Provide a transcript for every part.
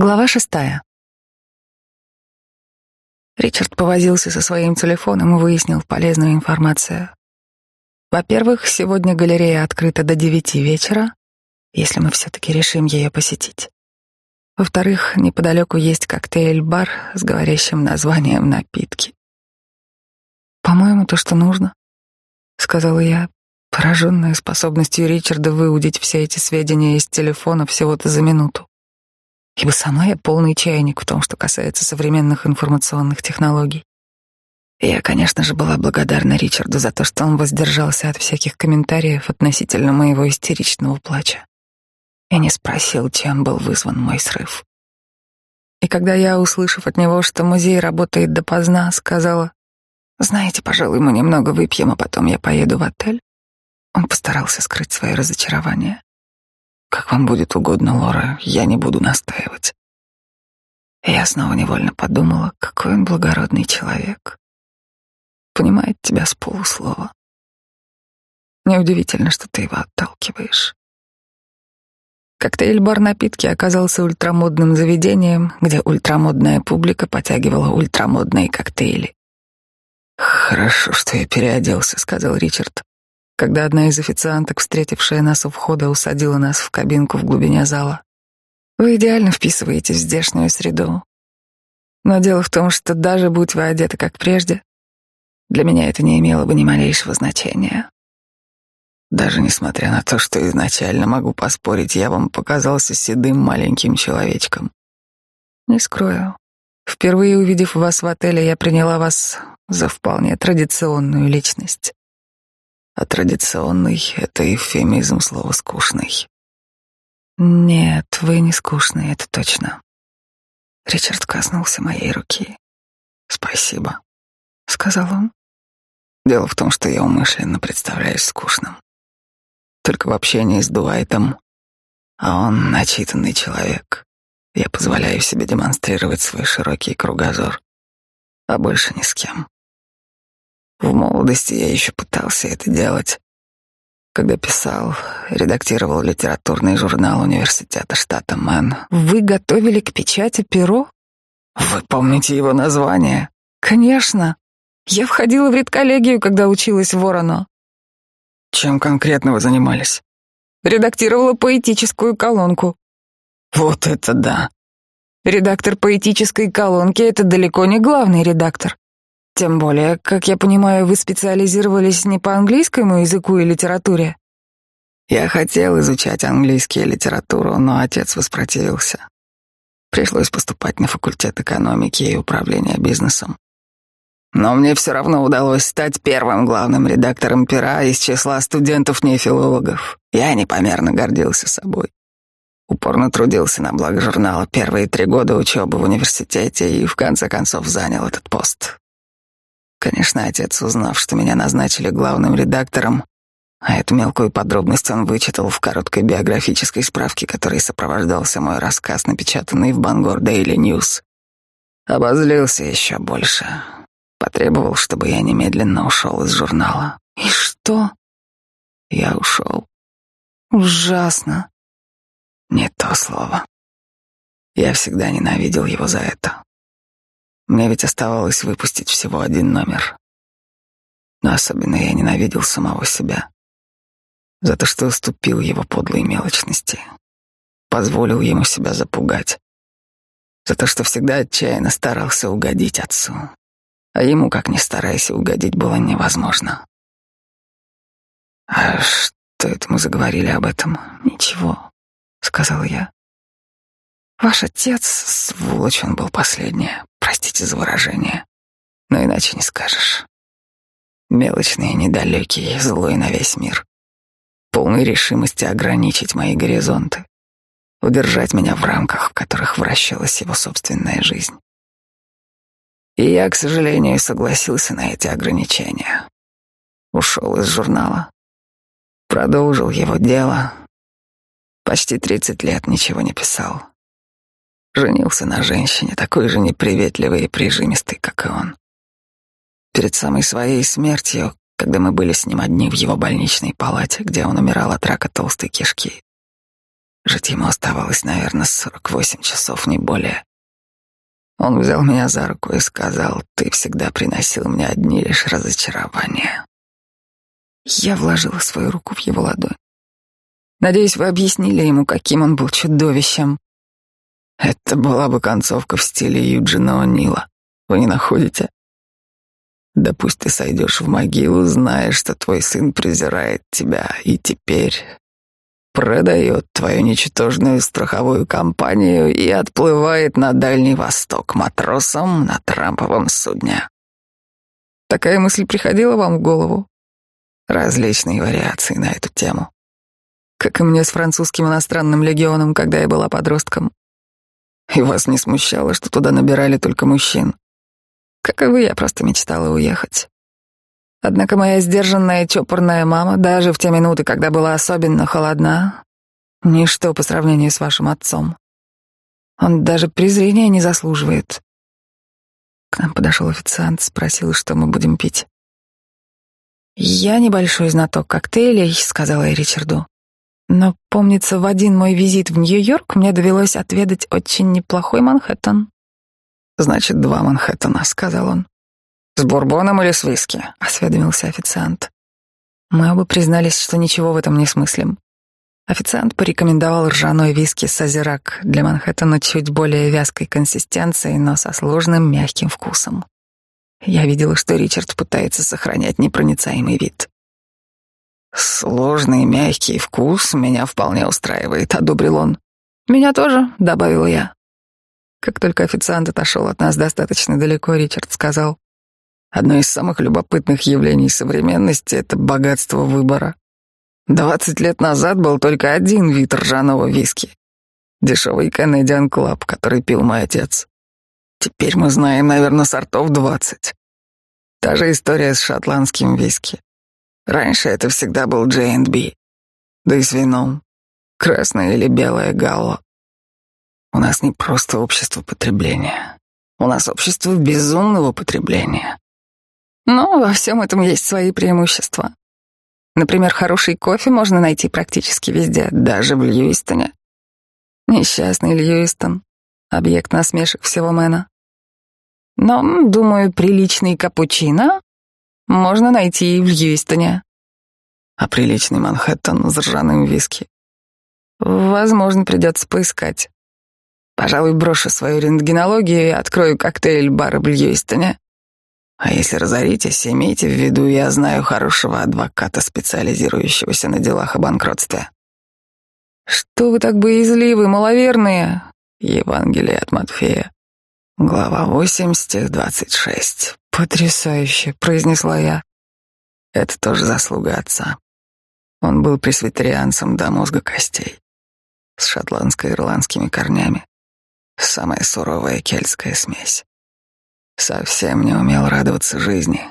Глава шестая. Ричард повозился со своим телефоном и выяснил полезную информацию. Во-первых, сегодня галерея открыта до девяти вечера, если мы все-таки решим ее посетить. Во-вторых, неподалеку есть коктейль-бар с говорящим названием «Напитки». «По-моему, то, что нужно», — сказала я, пораженная способностью Ричарда выудить все эти сведения из телефона всего-то за минуту ибо сама я полный чайник в том, что касается современных информационных технологий. я, конечно же, была благодарна Ричарду за то, что он воздержался от всяких комментариев относительно моего истеричного плача и не спросил, чем был вызван мой срыв. И когда я, услышав от него, что музей работает допоздна, сказала, «Знаете, пожалуй, мы немного выпьем, а потом я поеду в отель», он постарался скрыть свое разочарование. Как вам будет угодно, Лора, я не буду настаивать. Я снова невольно подумала, какой он благородный человек. Понимает тебя с полуслова. Неудивительно, что ты его отталкиваешь. Коктейль-бар напитки оказался ультрамодным заведением, где ультрамодная публика потягивала ультрамодные коктейли. «Хорошо, что я переоделся», — сказал Ричард когда одна из официанток, встретившая нас у входа, усадила нас в кабинку в глубине зала. Вы идеально вписываетесь в здешнюю среду. Но дело в том, что даже будь вы одеты как прежде, для меня это не имело бы ни малейшего значения. Даже несмотря на то, что изначально могу поспорить, я вам показался седым маленьким человечком. Не скрою. Впервые увидев вас в отеле, я приняла вас за вполне традиционную личность а традиционный — это эвфемизм слова «скучный». Нет, вы не скучный, это точно. Ричард коснулся моей руки. Спасибо, сказал он. Дело в том, что я умышленно представляюсь скучным. Только в общении с Дуайтом, а он начитанный человек. Я позволяю себе демонстрировать свой широкий кругозор, а больше ни с кем. В молодости я еще пытался это делать. Когда писал, редактировал литературный журнал университета штата Мэн. Вы готовили к печати перо? Вы помните его название? Конечно. Я входила в редколлегию, когда училась в Ворону. Чем конкретно вы занимались? Редактировала поэтическую колонку. Вот это да. Редактор поэтической колонки — это далеко не главный редактор. Тем более, как я понимаю, вы специализировались не по английскому языку и литературе. Я хотел изучать английский и литературу, но отец воспротивился. Пришлось поступать на факультет экономики и управления бизнесом. Но мне все равно удалось стать первым главным редактором пера из числа студентов-нефилологов. Я непомерно гордился собой. Упорно трудился на благо журнала первые три года учебы в университете и в конце концов занял этот пост. Конечно, отец, узнав, что меня назначили главным редактором, а эту мелкую подробность он вычитал в короткой биографической справке, которой сопровождался мой рассказ, напечатанный в Бангор Дейли Ньюс. Обозлился еще больше. Потребовал, чтобы я немедленно ушел из журнала. И что? Я ушел. Ужасно. Не то слово. Я всегда ненавидел его за это. Мне ведь оставалось выпустить всего один номер. Но особенно я ненавидел самого себя. За то, что уступил его подлой мелочности. Позволил ему себя запугать. За то, что всегда отчаянно старался угодить отцу. А ему, как ни старайся, угодить было невозможно. «А что это мы заговорили об этом?» «Ничего», — сказал я. «Ваш отец, сволочь, он был последний. Простите за выражение, но иначе не скажешь. Мелочный, недалекий, злой на весь мир. Полной решимости ограничить мои горизонты, удержать меня в рамках, в которых вращалась его собственная жизнь. И я, к сожалению, согласился на эти ограничения. Ушел из журнала, продолжил его дело. Почти тридцать лет ничего не писал. Женился на женщине, такой же неприветливой и прижимистой, как и он. Перед самой своей смертью, когда мы были с ним одни в его больничной палате, где он умирал от рака толстой кишки, Жить ему оставалось, наверное, сорок восемь часов, не более. Он взял меня за руку и сказал, «Ты всегда приносил мне одни лишь разочарования». Я вложила свою руку в его ладонь. Надеюсь, вы объяснили ему, каким он был чудовищем. Это была бы концовка в стиле Юджина О'Нила. Вы не находите? Да пусть ты сойдешь в могилу, зная, что твой сын презирает тебя, и теперь продает твою ничтожную страховую компанию и отплывает на Дальний Восток матросом на трамповом судне. Такая мысль приходила вам в голову? Различные вариации на эту тему. Как и мне с французским иностранным легионом, когда я была подростком. И вас не смущало, что туда набирали только мужчин? Как и вы, я просто мечтала уехать. Однако моя сдержанная чопорная мама, даже в те минуты, когда была особенно холодна, ничто по сравнению с вашим отцом. Он даже презрения не заслуживает. К нам подошел официант, спросил, что мы будем пить. «Я небольшой знаток коктейлей», — сказала я Ричарду. «Но, помнится, в один мой визит в Нью-Йорк мне довелось отведать очень неплохой Манхэттен». «Значит, два Манхэттена», — сказал он. «С бурбоном или с виски?» — осведомился официант. Мы оба признались, что ничего в этом не смыслим. Официант порекомендовал ржаной виски Сазерак для Манхэттена чуть более вязкой консистенцией, но со сложным мягким вкусом. Я видела, что Ричард пытается сохранять непроницаемый вид. «Сложный мягкий вкус меня вполне устраивает», — одобрил он. «Меня тоже», — добавил я. Как только официант отошел от нас достаточно далеко, Ричард сказал, Одно из самых любопытных явлений современности — это богатство выбора. Двадцать лет назад был только один вид ржаного виски. Дешевый Canadian Club, который пил мой отец. Теперь мы знаем, наверное, сортов двадцать. Та же история с шотландским виски. Раньше это всегда был J&B. Да и с вином. Красное или белое галло. У нас не просто общество потребления. У нас общество безумного потребления. Но во всем этом есть свои преимущества. Например, хороший кофе можно найти практически везде, даже в Льюистоне. Несчастный Льюистон — объект насмешек всего Мэна. Но, думаю, приличный капучино можно найти и в Льюистоне. А приличный Манхэттен с ржаным виски. Возможно, придется поискать. Пожалуй, брошу свою рентгенологию и открою коктейль-бар в Льюистоне. А если разоритесь, имейте в виду, я знаю хорошего адвоката, специализирующегося на делах о банкротстве. Что вы так боязливы, маловерные? Евангелие от Матфея. Глава 8, стих 26. Потрясающе, произнесла я. Это тоже заслуга отца. Он был пресвитерианцем до мозга костей, с шотландско-ирландскими корнями. Самая суровая кельтская смесь. Совсем не умел радоваться жизни.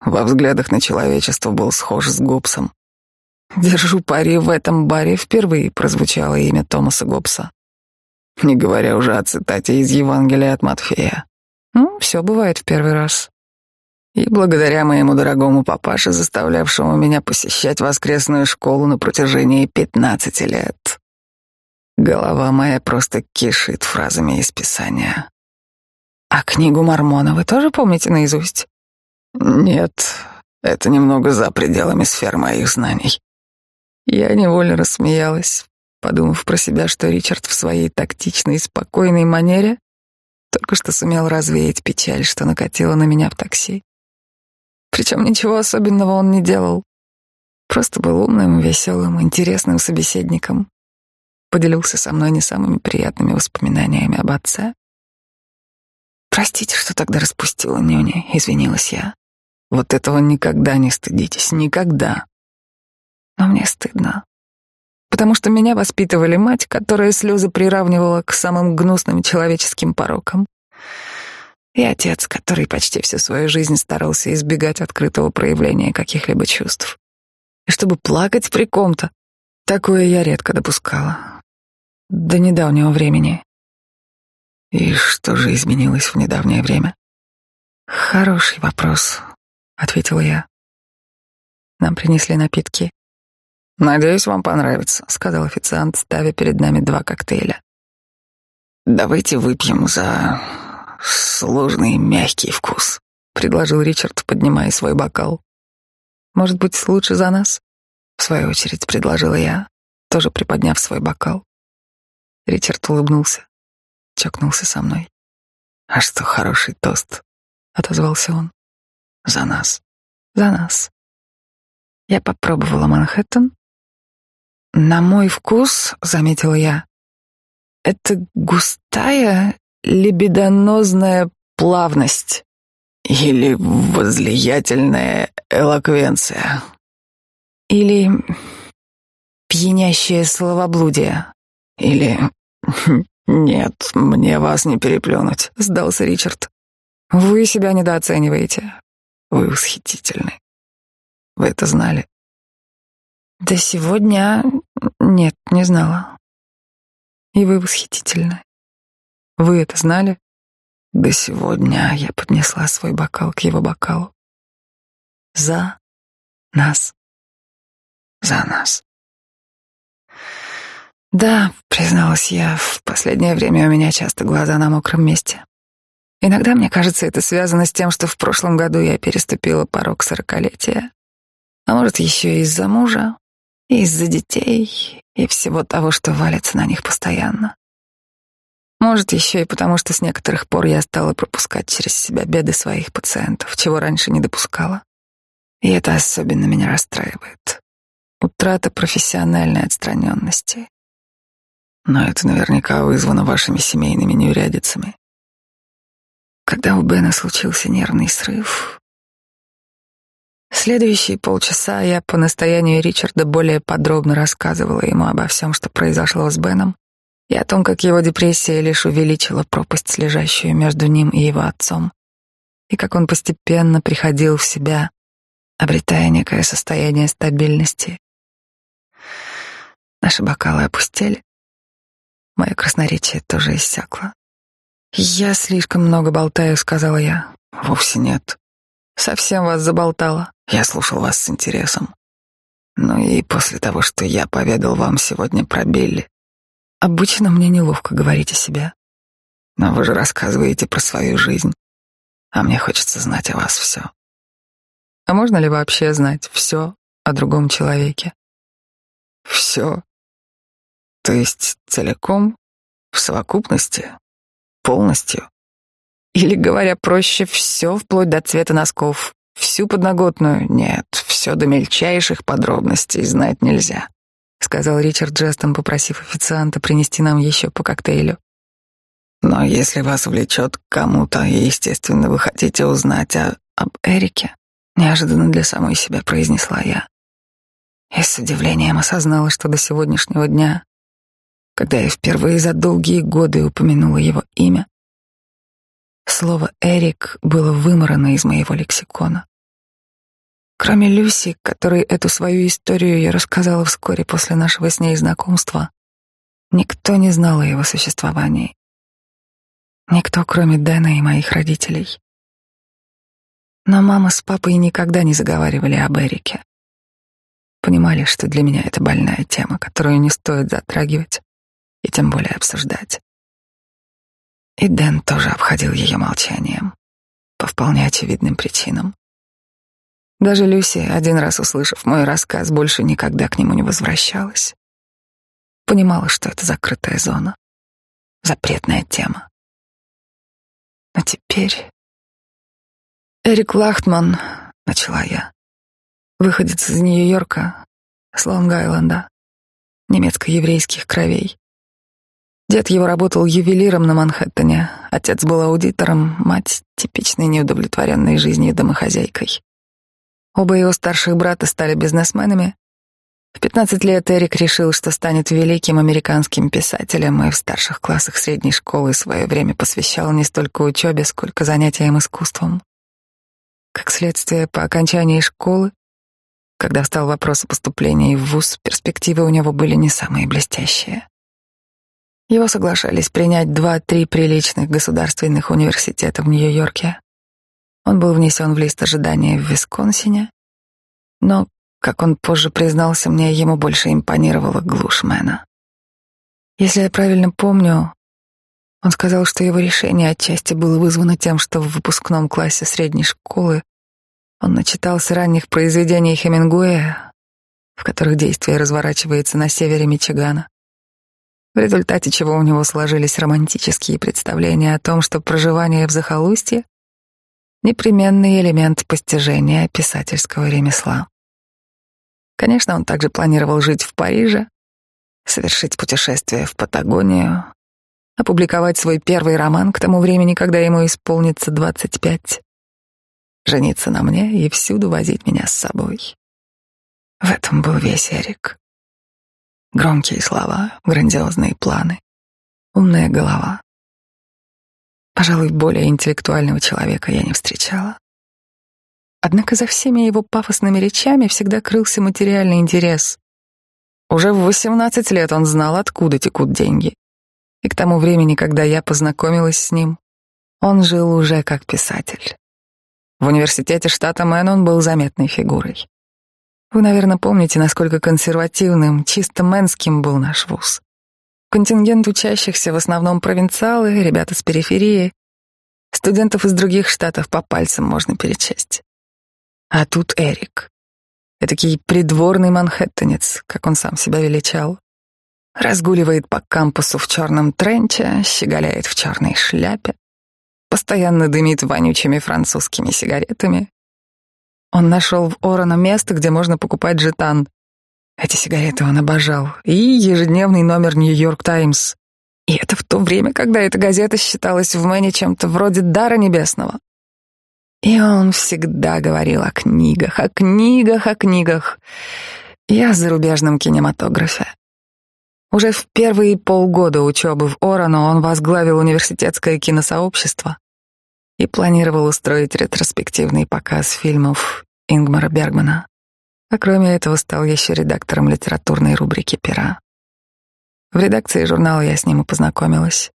Во взглядах на человечество был схож с Гоббсом. Держу пари, в этом баре впервые прозвучало имя Томаса Гоббса. Не говоря уже о цитате из Евангелия от Матфея. Ну, все бывает в первый раз. И благодаря моему дорогому папаше, заставлявшему меня посещать воскресную школу на протяжении пятнадцати лет, голова моя просто кишит фразами из Писания. А книгу Мормона вы тоже помните наизусть? Нет, это немного за пределами сфер моих знаний. Я невольно рассмеялась, подумав про себя, что Ричард в своей тактичной и спокойной манере только что сумел развеять печаль, что накатила на меня в такси. Причем ничего особенного он не делал. Просто был умным, веселым, интересным собеседником. Поделился со мной не самыми приятными воспоминаниями об отце, Простите, что тогда распустила нюни, извинилась я. Вот этого никогда не стыдитесь, никогда. Но мне стыдно. Потому что меня воспитывали мать, которая слезы приравнивала к самым гнусным человеческим порокам. И отец, который почти всю свою жизнь старался избегать открытого проявления каких-либо чувств. И чтобы плакать при ком-то, такое я редко допускала. До недавнего времени. И что же изменилось в недавнее время? Хороший вопрос, ответила я. Нам принесли напитки. «Надеюсь, вам понравится», — сказал официант, ставя перед нами два коктейля. «Давайте выпьем за сложный мягкий вкус», — предложил Ричард, поднимая свой бокал. «Может быть, лучше за нас?» — в свою очередь предложила я, тоже приподняв свой бокал. Ричард улыбнулся, чокнулся со мной. «А что хороший тост?» — отозвался он. «За нас. За нас». Я попробовала Манхэттен. На мой вкус, заметила я, это густая лебедонозная плавность или возлиятельная элоквенция или пьянящее словоблудие или нет, мне вас не переплюнуть, сдался Ричард. Вы себя недооцениваете. Вы восхитительны. Вы это знали? До сегодня нет, не знала. И вы восхитительны. Вы это знали? До сегодня я поднесла свой бокал к его бокалу. За нас. За нас. Да, призналась я, в последнее время у меня часто глаза на мокром месте. Иногда мне кажется, это связано с тем, что в прошлом году я переступила порог сорокалетия. А может, еще и из-за мужа, из-за детей, и всего того, что валится на них постоянно. Может, еще и потому, что с некоторых пор я стала пропускать через себя беды своих пациентов, чего раньше не допускала. И это особенно меня расстраивает. Утрата профессиональной отстраненности. Но это наверняка вызвано вашими семейными неурядицами. Когда у Бена случился нервный срыв, Следующие полчаса я по настоянию Ричарда более подробно рассказывала ему обо всем, что произошло с Беном, и о том, как его депрессия лишь увеличила пропасть, лежащую между ним и его отцом, и как он постепенно приходил в себя, обретая некое состояние стабильности. Наши бокалы опустели. Мое красноречие тоже иссякло. «Я слишком много болтаю», — сказала я. «Вовсе нет. Совсем вас заболтала. Я слушал вас с интересом. Ну и после того, что я поведал вам сегодня про Билли. Обычно мне неловко говорить о себе. Но вы же рассказываете про свою жизнь. А мне хочется знать о вас все. А можно ли вообще знать все о другом человеке? Все. То есть целиком, в совокупности, полностью. Или, говоря проще, все вплоть до цвета носков, всю подноготную. Нет, все до мельчайших подробностей знать нельзя, сказал Ричард жестом, попросив официанта принести нам еще по коктейлю. Но если вас влечет кому-то, естественно, вы хотите узнать о, об Эрике, неожиданно для самой себя произнесла я. И с удивлением осознала, что до сегодняшнего дня, когда я впервые за долгие годы упомянула его имя, Слово «Эрик» было выморано из моего лексикона. Кроме Люси, которой эту свою историю я рассказала вскоре после нашего с ней знакомства, никто не знал о его существовании. Никто, кроме Дэна и моих родителей. Но мама с папой никогда не заговаривали об Эрике. Понимали, что для меня это больная тема, которую не стоит затрагивать и тем более обсуждать. И Дэн тоже обходил ее молчанием, по вполне очевидным причинам. Даже Люси, один раз услышав мой рассказ, больше никогда к нему не возвращалась. Понимала, что это закрытая зона, запретная тема. Но теперь... Эрик Лахтман, начала я, выходец из Нью-Йорка, с Лонг-Айленда, немецко-еврейских кровей. Дед его работал ювелиром на Манхэттене, отец был аудитором, мать — типичной неудовлетворенной жизнью домохозяйкой. Оба его старших брата стали бизнесменами. В 15 лет Эрик решил, что станет великим американским писателем, и в старших классах средней школы свое время посвящал не столько учебе, сколько занятиям искусством. Как следствие, по окончании школы, когда встал вопрос о поступлении в ВУЗ, перспективы у него были не самые блестящие. Его соглашались принять два-три приличных государственных университета в Нью-Йорке. Он был внесен в лист ожидания в Висконсине, но Как он позже признался мне, ему больше импонировала глушь. Если я правильно помню, он сказал, что его решение отчасти было вызвано тем, что в выпускном классе средней школы он начитался ранних произведений Хемингуэя, в которых действие разворачивается на севере Мичигана, в результате чего у него сложились романтические представления о том, что проживание в захолустье — непременный элемент постижения писательского ремесла. Конечно, он также планировал жить в Париже, совершить путешествие в Патагонию, опубликовать свой первый роман к тому времени, когда ему исполнится двадцать пять, жениться на мне и всюду возить меня с собой. В этом был весь Эрик. Громкие слова, грандиозные планы, умная голова. Пожалуй, более интеллектуального человека я не встречала. Однако за всеми его пафосными речами всегда крылся материальный интерес. Уже в 18 лет он знал, откуда текут деньги. И к тому времени, когда я познакомилась с ним, он жил уже как писатель. В университете штата Мэн он был заметной фигурой. Вы, наверное, помните, насколько консервативным, чисто мэнским был наш вуз. Контингент учащихся в основном провинциалы, ребята с периферии. Студентов из других штатов по пальцам можно перечесть. А тут Эрик. Этакий придворный манхэттенец, как он сам себя величал. Разгуливает по кампусу в черном тренче, щеголяет в черной шляпе, постоянно дымит вонючими французскими сигаретами. Он нашел в Орона место, где можно покупать жетан. Эти сигареты он обожал. И ежедневный номер «Нью-Йорк Таймс». И это в то время, когда эта газета считалась в Мэне чем-то вроде дара небесного. И он всегда говорил о книгах, о книгах, о книгах. И о зарубежном кинематографе. Уже в первые полгода учебы в Орану он возглавил университетское киносообщество и планировал устроить ретроспективный показ фильмов Ингмара Бергмана. А кроме этого стал еще редактором литературной рубрики «Пера». В редакции журнала я с ним и познакомилась.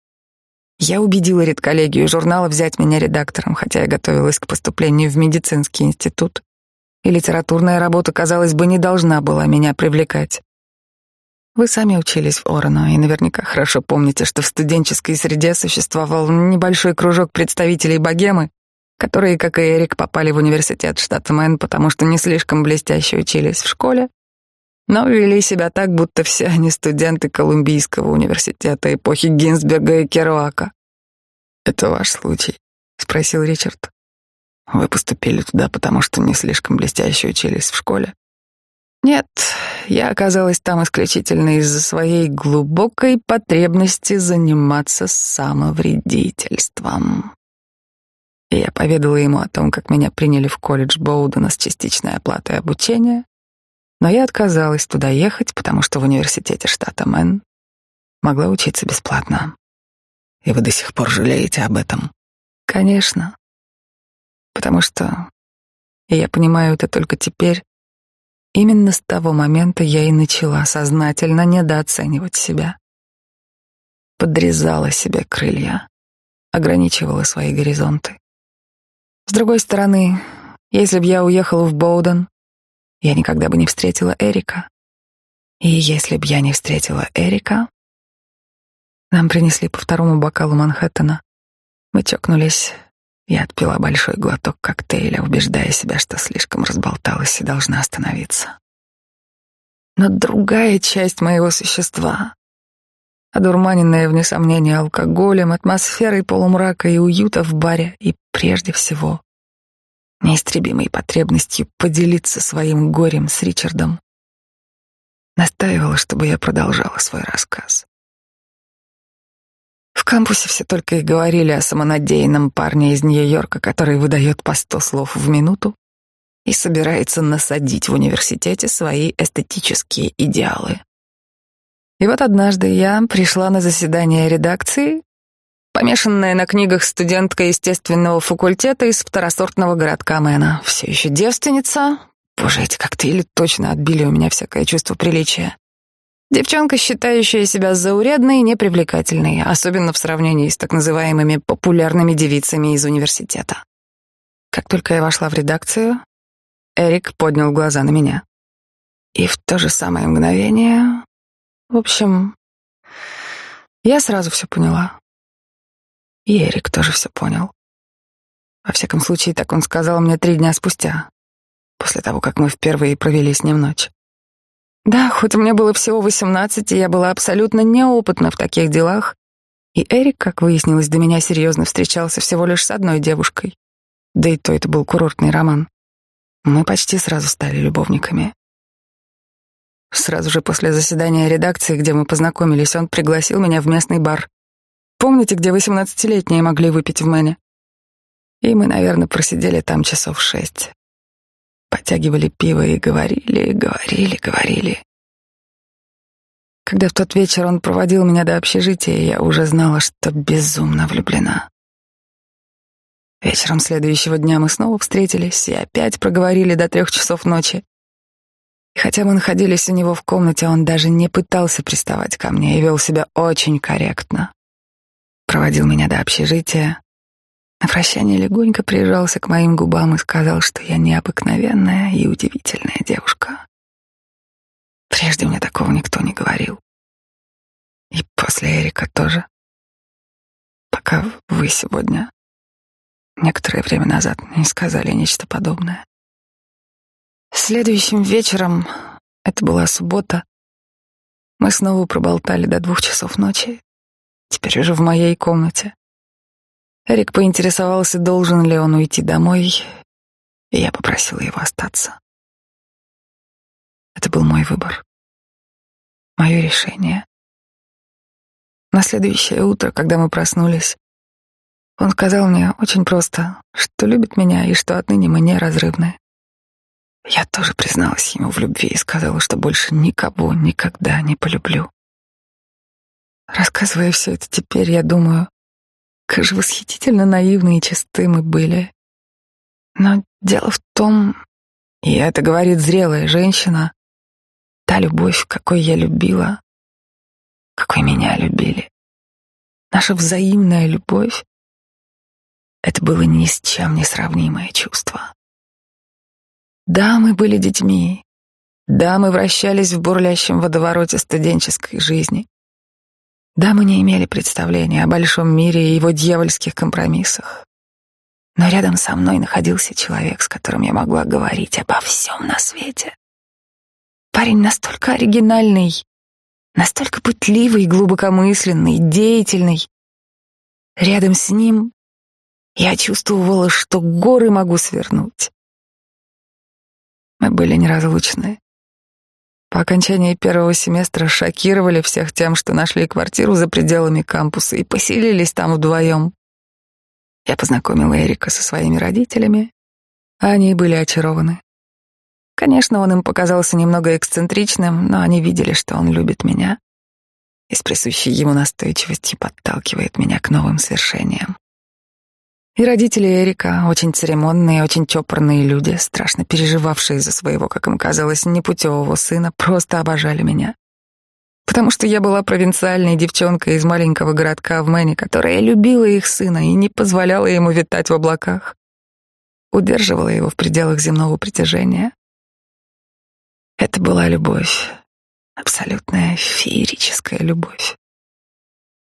Я убедила редколлегию журнала взять меня редактором, хотя я готовилась к поступлению в медицинский институт, и литературная работа, казалось бы, не должна была меня привлекать. Вы сами учились в Орану и наверняка хорошо помните, что в студенческой среде существовал небольшой кружок представителей богемы, которые, как и Эрик, попали в университет штата Мэн, потому что не слишком блестяще учились в школе, но вели себя так, будто все они студенты Колумбийского университета эпохи Гинзберга и Керуака. «Это ваш случай?» — спросил Ричард. «Вы поступили туда, потому что не слишком блестяще учились в школе?» Нет, я оказалась там исключительно из-за своей глубокой потребности заниматься самовредительством. И я поведала ему о том, как меня приняли в колледж Боудена с частичной оплатой обучения, но я отказалась туда ехать, потому что в университете штата Мэн могла учиться бесплатно. И вы до сих пор жалеете об этом? Конечно. Потому что, и я понимаю это только теперь, Именно с того момента я и начала сознательно недооценивать себя. Подрезала себе крылья, ограничивала свои горизонты. С другой стороны, если бы я уехала в Боуден, я никогда бы не встретила Эрика. И если б я не встретила Эрика, нам принесли по второму бокалу Манхэттена. Мы чокнулись, я отпила большой глоток коктейля, убеждая себя, что слишком разболталась и должна остановиться. Но другая часть моего существа, одурманенная, вне сомнения, алкоголем, атмосферой полумрака и уюта в баре, и прежде всего неистребимой потребностью поделиться своим горем с Ричардом, настаивала, чтобы я продолжала свой рассказ. В кампусе все только и говорили о самонадеянном парне из Нью-Йорка, который выдает по сто слов в минуту и собирается насадить в университете свои эстетические идеалы. И вот однажды я пришла на заседание редакции, помешанная на книгах студентка естественного факультета из второсортного городка Мэна, все еще девственница. Боже, эти коктейли точно отбили у меня всякое чувство приличия. Девчонка, считающая себя заурядной и непривлекательной, особенно в сравнении с так называемыми популярными девицами из университета. Как только я вошла в редакцию, Эрик поднял глаза на меня. И в то же самое мгновение... В общем, я сразу все поняла. И Эрик тоже все понял. Во всяком случае, так он сказал мне три дня спустя, после того, как мы впервые провели с ним ночь. Да, хоть мне было всего восемнадцать, и я была абсолютно неопытна в таких делах, и Эрик, как выяснилось, до меня серьезно встречался всего лишь с одной девушкой. Да и то это был курортный роман. Мы почти сразу стали любовниками. Сразу же после заседания редакции, где мы познакомились, он пригласил меня в местный бар. Помните, где восемнадцатилетние могли выпить в Мэне? И мы, наверное, просидели там часов шесть. Потягивали пиво и говорили, говорили, говорили. Когда в тот вечер он проводил меня до общежития, я уже знала, что безумно влюблена. Вечером следующего дня мы снова встретились и опять проговорили до трех часов ночи. И хотя мы находились у него в комнате, он даже не пытался приставать ко мне и вел себя очень корректно. Проводил меня до общежития, на прощание легонько прижался к моим губам и сказал, что я необыкновенная и удивительная девушка. Прежде мне такого никто не говорил. И после Эрика тоже. Пока вы сегодня, некоторое время назад, не сказали нечто подобное. Следующим вечером, это была суббота, мы снова проболтали до двух часов ночи, теперь уже в моей комнате. Эрик поинтересовался, должен ли он уйти домой, и я попросила его остаться. Это был мой выбор, мое решение. На следующее утро, когда мы проснулись, он сказал мне очень просто, что любит меня и что отныне мы неразрывны. Я тоже призналась ему в любви и сказала, что больше никого никогда не полюблю. Рассказывая все это теперь, я думаю, как же восхитительно наивны и чисты мы были. Но дело в том, и это говорит зрелая женщина, та любовь, какой я любила, какой меня любили. Наша взаимная любовь — это было ни с чем не сравнимое чувство. Да, мы были детьми, да, мы вращались в бурлящем водовороте студенческой жизни. Да, мы не имели представления о большом мире и его дьявольских компромиссах. Но рядом со мной находился человек, с которым я могла говорить обо всем на свете. Парень настолько оригинальный, настолько пытливый, глубокомысленный, деятельный. Рядом с ним я чувствовала, что горы могу свернуть. Мы были неразлучны. По окончании первого семестра шокировали всех тем, что нашли квартиру за пределами кампуса и поселились там вдвоем. Я познакомила Эрика со своими родителями, а они были очарованы. Конечно, он им показался немного эксцентричным, но они видели, что он любит меня и с присущей ему настойчивостью подталкивает меня к новым свершениям. И родители Эрика, очень церемонные, очень чопорные люди, страшно переживавшие за своего, как им казалось, непутевого сына, просто обожали меня. Потому что я была провинциальной девчонкой из маленького городка в Мэне, которая любила их сына и не позволяла ему витать в облаках. Удерживала его в пределах земного притяжения. Это была любовь, абсолютная феерическая любовь.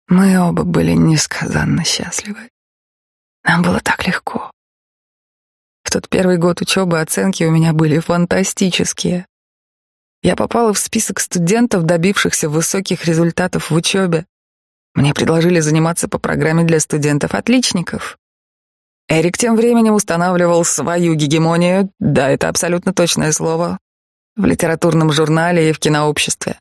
Мы оба были несказанно счастливы. Нам было так легко. В тот первый год учебы оценки у меня были фантастические. Я попала в список студентов, добившихся высоких результатов в учебе. Мне предложили заниматься по программе для студентов-отличников. Эрик тем временем устанавливал свою гегемонию, да, это абсолютно точное слово, в литературном журнале и в кинообществе.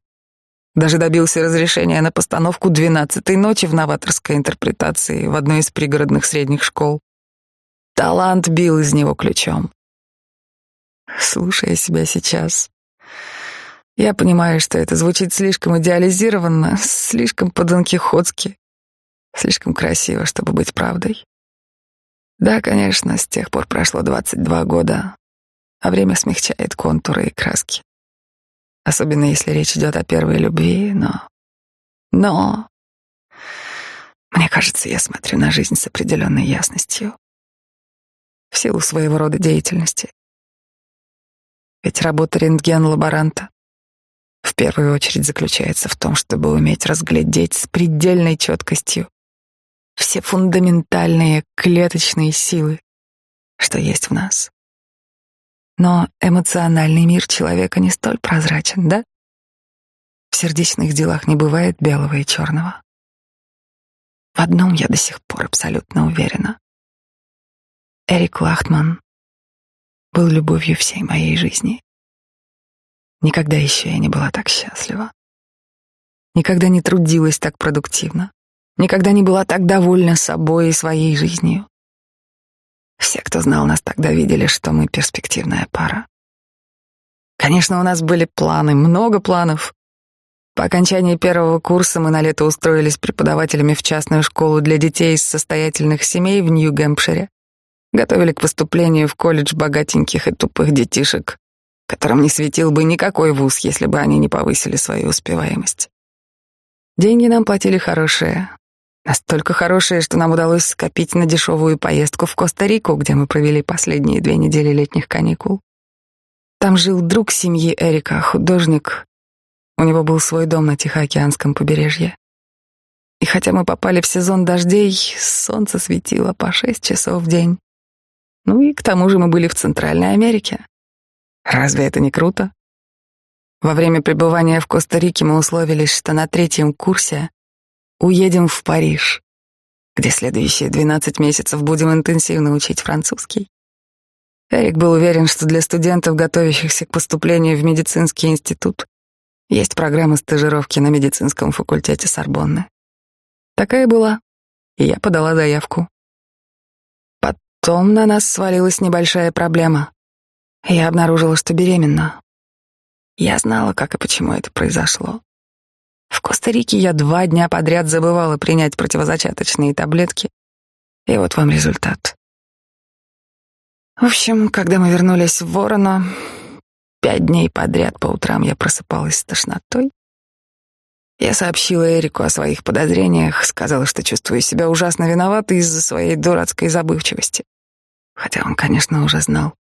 Даже добился разрешения на постановку «Двенадцатой ночи» в новаторской интерпретации в одной из пригородных средних школ. Талант бил из него ключом. Слушая себя сейчас, я понимаю, что это звучит слишком идеализированно, слишком по-донкихотски, слишком красиво, чтобы быть правдой. Да, конечно, с тех пор прошло 22 года, а время смягчает контуры и краски особенно если речь идет о первой любви, но... Но... Мне кажется, я смотрю на жизнь с определенной ясностью. В силу своего рода деятельности. Ведь работа рентген-лаборанта в первую очередь заключается в том, чтобы уметь разглядеть с предельной четкостью все фундаментальные клеточные силы, что есть в нас. Но эмоциональный мир человека не столь прозрачен, да? В сердечных делах не бывает белого и черного. В одном я до сих пор абсолютно уверена. Эрик Лахтман был любовью всей моей жизни. Никогда еще я не была так счастлива. Никогда не трудилась так продуктивно. Никогда не была так довольна собой и своей жизнью. Все, кто знал нас тогда, видели, что мы перспективная пара. Конечно, у нас были планы, много планов. По окончании первого курса мы на лето устроились преподавателями в частную школу для детей из состоятельных семей в Нью-Гэмпшире. Готовили к поступлению в колледж богатеньких и тупых детишек, которым не светил бы никакой вуз, если бы они не повысили свою успеваемость. Деньги нам платили хорошие, настолько хорошие, что нам удалось скопить на дешевую поездку в Коста-Рику, где мы провели последние две недели летних каникул. Там жил друг семьи Эрика, художник, у него был свой дом на Тихоокеанском побережье. И хотя мы попали в сезон дождей, солнце светило по шесть часов в день. Ну и к тому же мы были в Центральной Америке. Разве это не круто? Во время пребывания в Коста-Рике мы условились, что на третьем курсе уедем в Париж, где следующие 12 месяцев будем интенсивно учить французский. Эрик был уверен, что для студентов, готовящихся к поступлению в медицинский институт, есть программа стажировки на медицинском факультете Сорбонны. Такая была, и я подала заявку. Потом на нас свалилась небольшая проблема. Я обнаружила, что беременна. Я знала, как и почему это произошло. В Коста-Рике я два дня подряд забывала принять противозачаточные таблетки. И вот вам результат. В общем, когда мы вернулись в Ворона, Пять дней подряд по утрам я просыпалась с тошнотой. Я сообщила Эрику о своих подозрениях, сказала, что чувствую себя ужасно виноватой из-за своей дурацкой забывчивости. Хотя он, конечно, уже знал.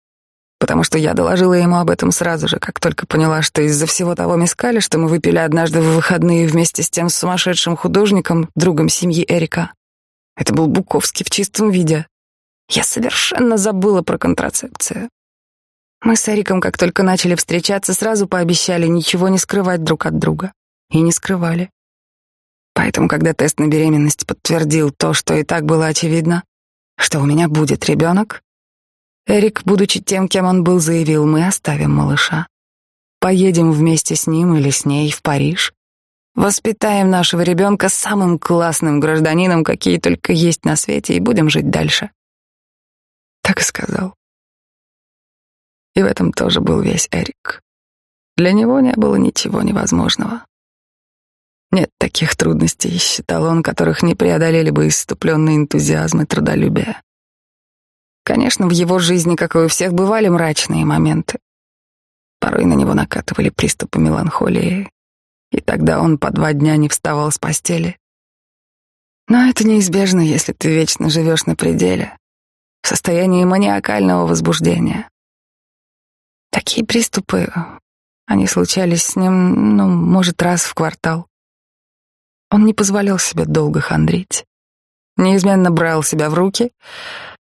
Потому что я доложила ему об этом сразу же, как только поняла, что из-за всего того мискаля, что мы выпили однажды в выходные вместе с тем сумасшедшим художником, другом семьи Эрика. Это был Буковский в чистом виде. Я совершенно забыла про контрацепцию. Мы с Эриком, как только начали встречаться, сразу пообещали ничего не скрывать друг от друга. И не скрывали. Поэтому, когда тест на беременность подтвердил то, что и так было очевидно, что у меня будет ребенок, Эрик, будучи тем, кем он был, заявил, мы оставим малыша. Поедем вместе с ним или с ней в Париж. Воспитаем нашего ребенка самым классным гражданином, какие только есть на свете, и будем жить дальше. Так и сказал. И в этом тоже был весь Эрик. Для него не было ничего невозможного. Нет таких трудностей, считал он, которых не преодолели бы иступленный энтузиазм и трудолюбие. Конечно, в его жизни, как и у всех, бывали мрачные моменты. Порой на него накатывали приступы меланхолии, и тогда он по два дня не вставал с постели. Но это неизбежно, если ты вечно живешь на пределе, в состоянии маниакального возбуждения. Такие приступы, они случались с ним, ну, может, раз в квартал. Он не позволял себе долго хандрить. Неизменно брал себя в руки,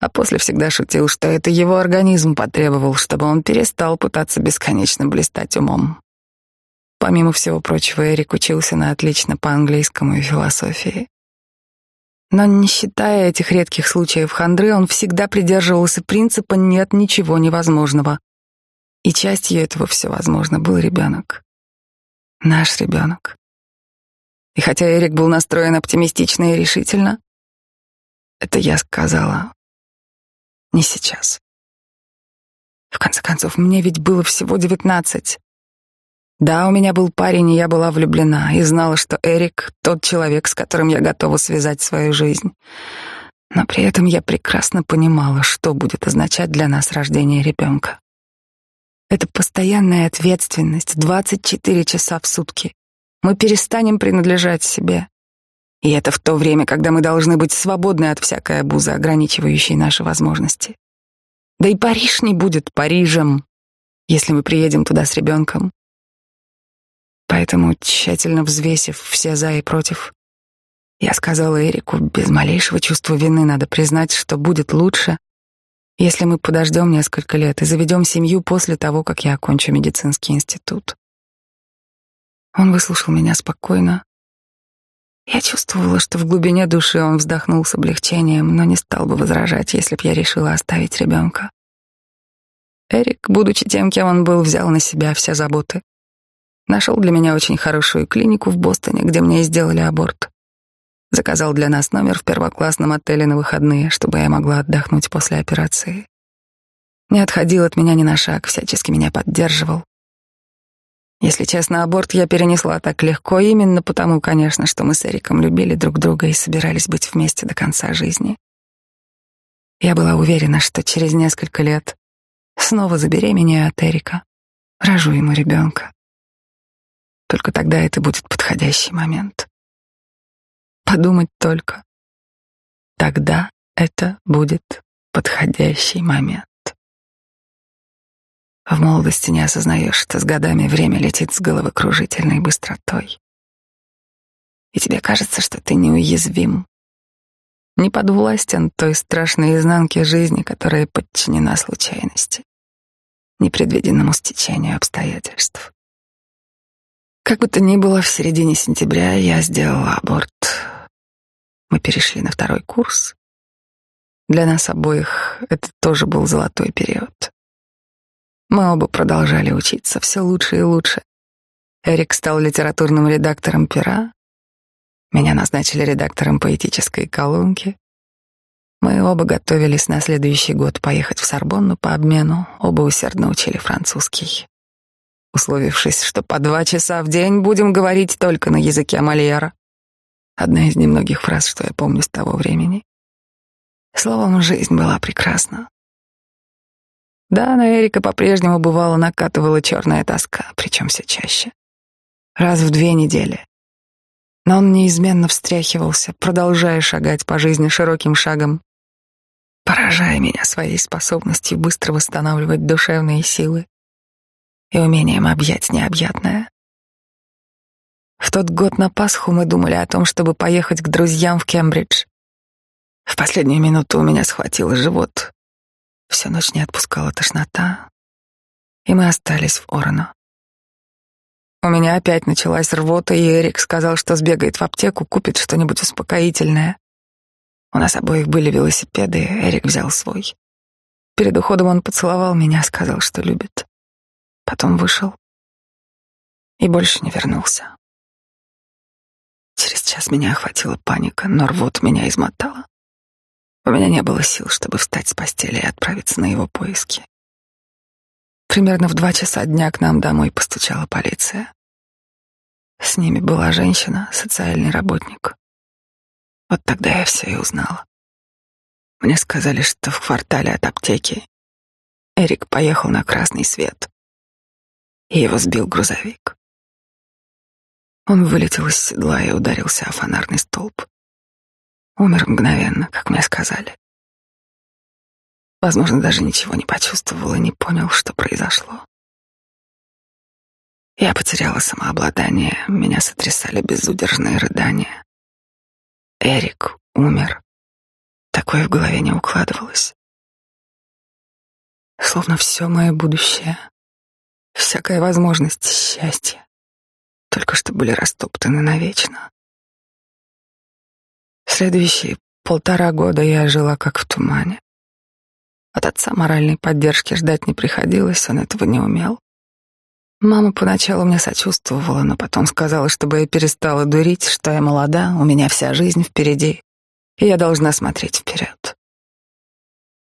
а после всегда шутил, что это его организм потребовал, чтобы он перестал пытаться бесконечно блистать умом. Помимо всего прочего, Эрик учился на отлично по английскому и философии. Но не считая этих редких случаев хандры, он всегда придерживался принципа «нет ничего невозможного», и частью этого все возможно был ребенок. Наш ребенок. И хотя Эрик был настроен оптимистично и решительно, это я сказала не сейчас. В конце концов, мне ведь было всего девятнадцать. Да, у меня был парень, и я была влюблена, и знала, что Эрик — тот человек, с которым я готова связать свою жизнь. Но при этом я прекрасно понимала, что будет означать для нас рождение ребенка. Это постоянная ответственность 24 часа в сутки. Мы перестанем принадлежать себе. И это в то время, когда мы должны быть свободны от всякой обузы, ограничивающей наши возможности. Да и Париж не будет Парижем. если мы приедем туда с ребенком. Поэтому, тщательно взвесив все за и против, я сказала Эрику, без малейшего чувства вины надо признать, что будет лучше, если мы подождем несколько лет и заведем семью после того, как я окончу медицинский институт. Он выслушал меня спокойно. Я чувствовала, что в глубине души он вздохнул с облегчением, но не стал бы возражать, если б я решила оставить ребенка. Эрик, будучи тем, кем он был, взял на себя все заботы. Нашел для меня очень хорошую клинику в Бостоне, где мне сделали аборт. Заказал для нас номер в первоклассном отеле на выходные, чтобы я могла отдохнуть после операции. Не отходил от меня ни на шаг, всячески меня поддерживал. Если честно, аборт я перенесла так легко именно потому, конечно, что мы с Эриком любили друг друга и собирались быть вместе до конца жизни. Я была уверена, что через несколько лет снова забеременею от Эрика, рожу ему ребенка. Только тогда это будет подходящий момент. Подумать только. Тогда это будет подходящий момент. В молодости не осознаешь, что с годами время летит с головокружительной быстротой. И тебе кажется, что ты неуязвим, не подвластен той страшной изнанке жизни, которая подчинена случайности, непредвиденному стечению обстоятельств. Как бы то ни было, в середине сентября я сделала аборт. Мы перешли на второй курс. Для нас обоих это тоже был золотой период. Мы оба продолжали учиться все лучше и лучше. Эрик стал литературным редактором «Пера». Меня назначили редактором поэтической колонки. Мы оба готовились на следующий год поехать в Сорбонну по обмену, оба усердно учили французский условившись, что по два часа в день будем говорить только на языке Мольера. Одна из немногих фраз, что я помню с того времени. Словом, жизнь была прекрасна. Да, на Эрика по-прежнему бывало накатывала черная тоска, причем все чаще. Раз в две недели. Но он неизменно встряхивался, продолжая шагать по жизни широким шагом, поражая меня своей способностью быстро восстанавливать душевные силы и умением объять необъятное. В тот год на Пасху мы думали о том, чтобы поехать к друзьям в Кембридж. В последнюю минуту у меня схватило живот. Всю ночь не отпускала тошнота, и мы остались в Ороно. У меня опять началась рвота, и Эрик сказал, что сбегает в аптеку, купит что-нибудь успокоительное. У нас обоих были велосипеды, Эрик взял свой. Перед уходом он поцеловал меня, сказал, что любит. Потом вышел и больше не вернулся. Через час меня охватила паника, но рвот меня измотала. У меня не было сил, чтобы встать с постели и отправиться на его поиски. Примерно в два часа дня к нам домой постучала полиция. С ними была женщина, социальный работник. Вот тогда я все и узнала. Мне сказали, что в квартале от аптеки Эрик поехал на красный свет и его сбил грузовик. Он вылетел из седла и ударился о фонарный столб. Умер мгновенно, как мне сказали. Возможно, даже ничего не почувствовал и не понял, что произошло. Я потеряла самообладание, меня сотрясали безудержные рыдания. Эрик умер. Такое в голове не укладывалось. Словно все мое будущее всякая возможность счастья, только что были растоптаны навечно. Следующие полтора года я жила как в тумане. От отца моральной поддержки ждать не приходилось, он этого не умел. Мама поначалу мне сочувствовала, но потом сказала, чтобы я перестала дурить, что я молода, у меня вся жизнь впереди, и я должна смотреть вперед.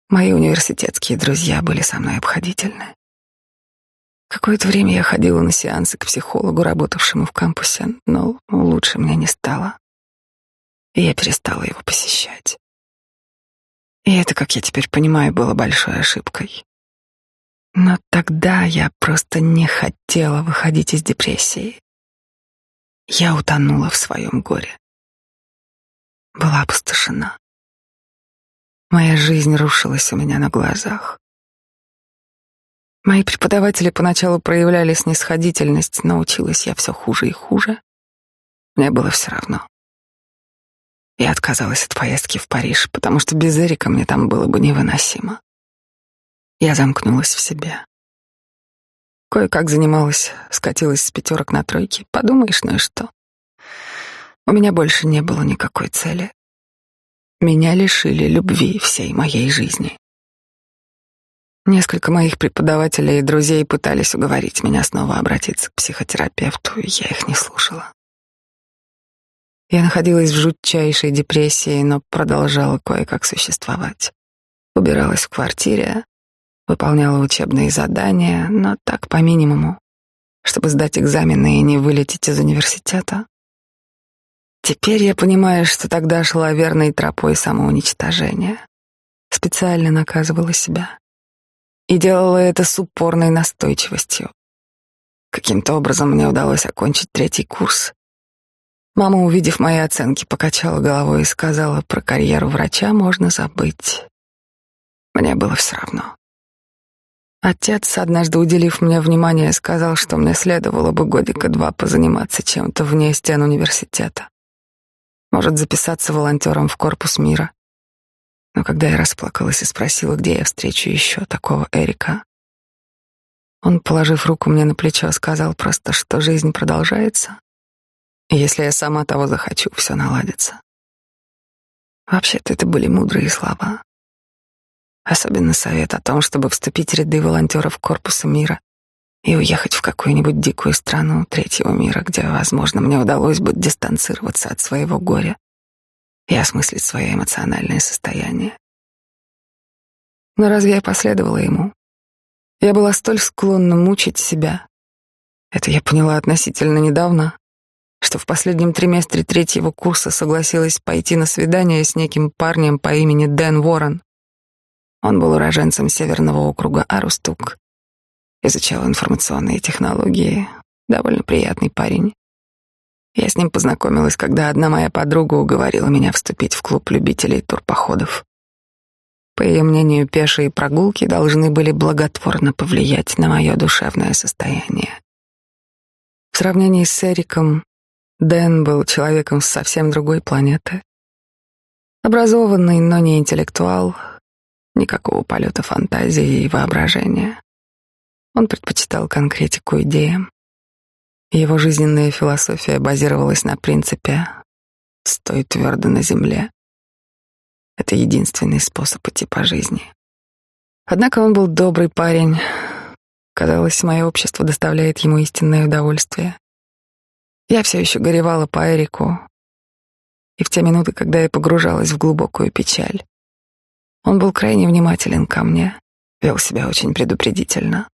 Мои университетские друзья были со мной обходительны. Какое-то время я ходила на сеансы к психологу, работавшему в кампусе, но лучше мне не стало. И я перестала его посещать. И это, как я теперь понимаю, было большой ошибкой. Но тогда я просто не хотела выходить из депрессии. Я утонула в своем горе. Была опустошена. Моя жизнь рушилась у меня на глазах. Мои преподаватели поначалу проявляли снисходительность, но училась я все хуже и хуже. Мне было все равно. Я отказалась от поездки в Париж, потому что без Эрика мне там было бы невыносимо. Я замкнулась в себе. Кое-как занималась, скатилась с пятерок на тройки. Подумаешь, ну и что? У меня больше не было никакой цели. Меня лишили любви всей моей жизни. Несколько моих преподавателей и друзей пытались уговорить меня снова обратиться к психотерапевту, и я их не слушала. Я находилась в жутчайшей депрессии, но продолжала кое-как существовать. Убиралась в квартире, выполняла учебные задания, но так по минимуму, чтобы сдать экзамены и не вылететь из университета. Теперь я понимаю, что тогда шла верной тропой самоуничтожения. Специально наказывала себя и делала это с упорной настойчивостью. Каким-то образом мне удалось окончить третий курс. Мама, увидев мои оценки, покачала головой и сказала, про карьеру врача можно забыть. Мне было все равно. Отец, однажды уделив мне внимание, сказал, что мне следовало бы годика два позаниматься чем-то вне стен университета. Может, записаться волонтером в корпус мира. Но когда я расплакалась и спросила, где я встречу еще такого Эрика, он, положив руку мне на плечо, сказал просто, что жизнь продолжается, если я сама того захочу, все наладится. Вообще-то это были мудрые слова. Особенно совет о том, чтобы вступить в ряды волонтеров корпуса мира и уехать в какую-нибудь дикую страну третьего мира, где, возможно, мне удалось бы дистанцироваться от своего горя и осмыслить свое эмоциональное состояние. Но разве я последовала ему? Я была столь склонна мучить себя. Это я поняла относительно недавно, что в последнем триместре третьего курса согласилась пойти на свидание с неким парнем по имени Дэн Уоррен. Он был уроженцем северного округа Арустук, изучал информационные технологии, довольно приятный парень. Я с ним познакомилась, когда одна моя подруга уговорила меня вступить в клуб любителей турпоходов. По ее мнению, пешие прогулки должны были благотворно повлиять на мое душевное состояние. В сравнении с Эриком, Дэн был человеком с совсем другой планеты. Образованный, но не интеллектуал, никакого полета фантазии и воображения. Он предпочитал конкретику идеям. Его жизненная философия базировалась на принципе «стой твердо на земле». Это единственный способ идти по жизни. Однако он был добрый парень. Казалось, мое общество доставляет ему истинное удовольствие. Я все еще горевала по Эрику, и в те минуты, когда я погружалась в глубокую печаль, он был крайне внимателен ко мне, вел себя очень предупредительно.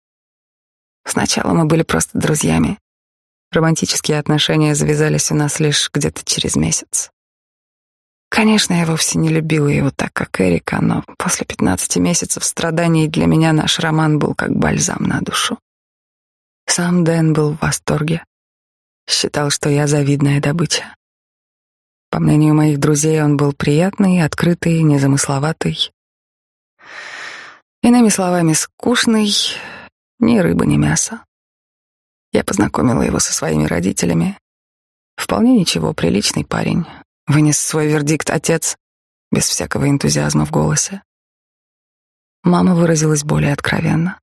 Сначала мы были просто друзьями, Романтические отношения завязались у нас лишь где-то через месяц. Конечно, я вовсе не любила его так, как Эрика, но после пятнадцати месяцев страданий для меня наш роман был как бальзам на душу. Сам Дэн был в восторге. Считал, что я завидная добыча. По мнению моих друзей, он был приятный, открытый, незамысловатый. Иными словами, скучный, ни рыба, ни мясо. Я познакомила его со своими родителями. Вполне ничего, приличный парень. Вынес свой вердикт отец, без всякого энтузиазма в голосе. Мама выразилась более откровенно.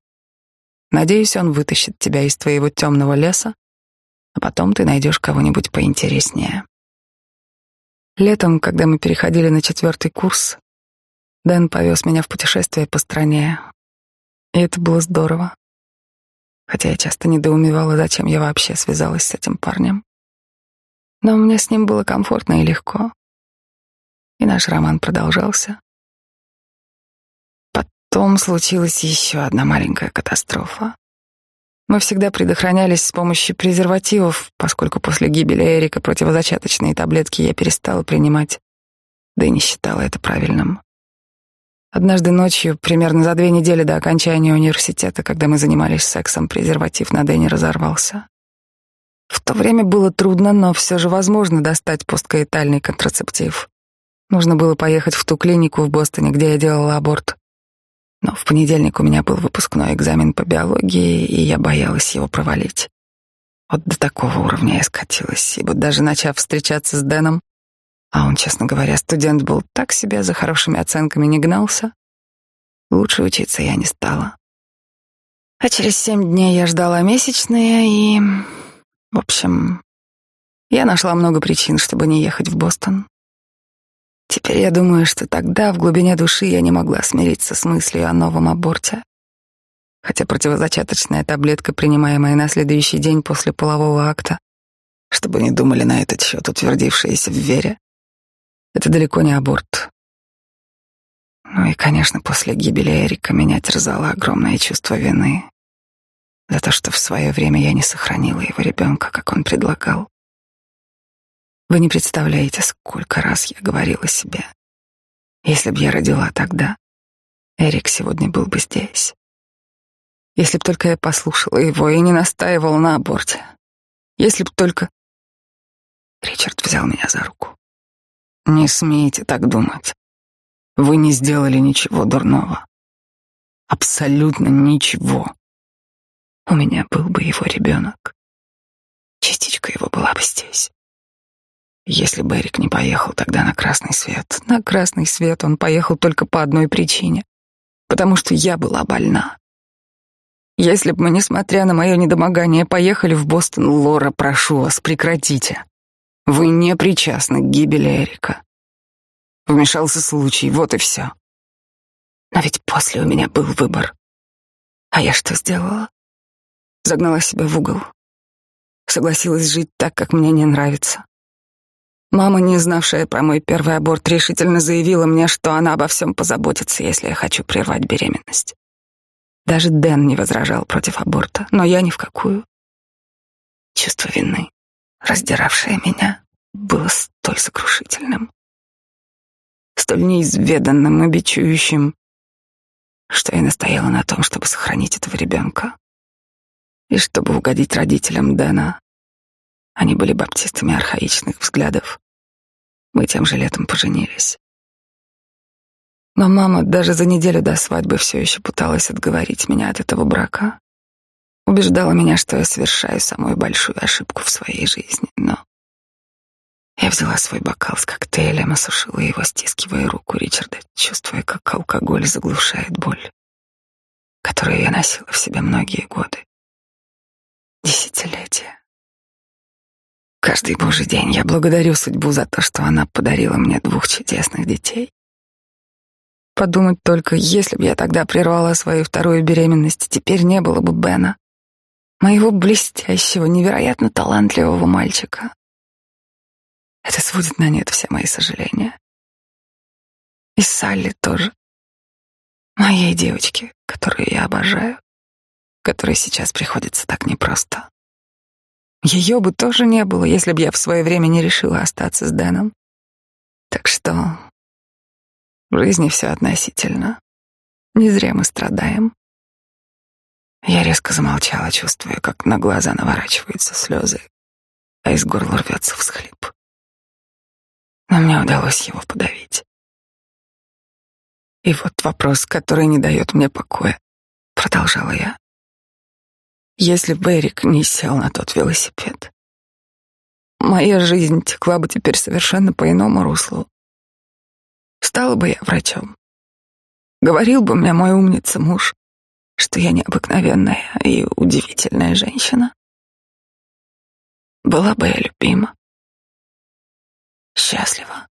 Надеюсь, он вытащит тебя из твоего темного леса, а потом ты найдешь кого-нибудь поинтереснее. Летом, когда мы переходили на четвертый курс, Дэн повез меня в путешествие по стране, и это было здорово хотя я часто недоумевала, зачем я вообще связалась с этим парнем. Но мне с ним было комфортно и легко. И наш роман продолжался. Потом случилась еще одна маленькая катастрофа. Мы всегда предохранялись с помощью презервативов, поскольку после гибели Эрика противозачаточные таблетки я перестала принимать, да и не считала это правильным. Однажды ночью, примерно за две недели до окончания университета, когда мы занимались сексом, презерватив на Дэне разорвался. В то время было трудно, но все же возможно достать посткаитальный контрацептив. Нужно было поехать в ту клинику в Бостоне, где я делала аборт. Но в понедельник у меня был выпускной экзамен по биологии, и я боялась его провалить. Вот до такого уровня я скатилась, ибо даже начав встречаться с Дэном, а он, честно говоря, студент был так себе, за хорошими оценками не гнался, лучше учиться я не стала. А через семь дней я ждала месячные, и, в общем, я нашла много причин, чтобы не ехать в Бостон. Теперь я думаю, что тогда в глубине души я не могла смириться с мыслью о новом аборте. Хотя противозачаточная таблетка, принимаемая на следующий день после полового акта, чтобы не думали на этот счет утвердившиеся в вере, это далеко не аборт. Ну и, конечно, после гибели Эрика меня терзало огромное чувство вины за то, что в свое время я не сохранила его ребенка, как он предлагал. Вы не представляете, сколько раз я говорила себе. Если б я родила тогда, Эрик сегодня был бы здесь. Если б только я послушала его и не настаивала на аборте. Если б только... Ричард взял меня за руку. Не смейте так думать. Вы не сделали ничего дурного. Абсолютно ничего. У меня был бы его ребенок. Частичка его была бы здесь. Если бы Эрик не поехал тогда на красный свет, на красный свет он поехал только по одной причине, потому что я была больна. Если бы мы, несмотря на мое недомогание, поехали в Бостон, Лора, прошу вас, прекратите. Вы не причастны к гибели Эрика. Вмешался случай, вот и все. Но ведь после у меня был выбор. А я что сделала? Загнала себя в угол. Согласилась жить так, как мне не нравится. Мама, не знавшая про мой первый аборт, решительно заявила мне, что она обо всем позаботится, если я хочу прервать беременность. Даже Дэн не возражал против аборта, но я ни в какую. Чувство вины, раздиравшее меня, было столь сокрушительным, столь неизведанным и бичующим, что я настояла на том, чтобы сохранить этого ребенка. И чтобы угодить родителям Дэна, они были баптистами архаичных взглядов. Мы тем же летом поженились. Но мама даже за неделю до свадьбы все еще пыталась отговорить меня от этого брака. Убеждала меня, что я совершаю самую большую ошибку в своей жизни. Но я взяла свой бокал с коктейлем, осушила его, стискивая руку Ричарда, чувствуя, как алкоголь заглушает боль, которую я носила в себе многие годы. Десятилетия. Каждый божий день я благодарю судьбу за то, что она подарила мне двух чудесных детей. Подумать только, если бы я тогда прервала свою вторую беременность, теперь не было бы Бена, моего блестящего, невероятно талантливого мальчика. Это сводит на нет все мои сожаления. И Салли тоже. Моей девочки, которую я обожаю, которой сейчас приходится так непросто. Ее бы тоже не было, если бы я в свое время не решила остаться с Дэном. Так что в жизни все относительно. Не зря мы страдаем. Я резко замолчала, чувствуя, как на глаза наворачиваются слезы, а из горла рвется всхлип. Но мне удалось его подавить. И вот вопрос, который не дает мне покоя, продолжала я если бы Эрик не сел на тот велосипед. Моя жизнь текла бы теперь совершенно по иному руслу. Стала бы я врачом. Говорил бы мне мой умница муж, что я необыкновенная и удивительная женщина. Была бы я любима, счастлива.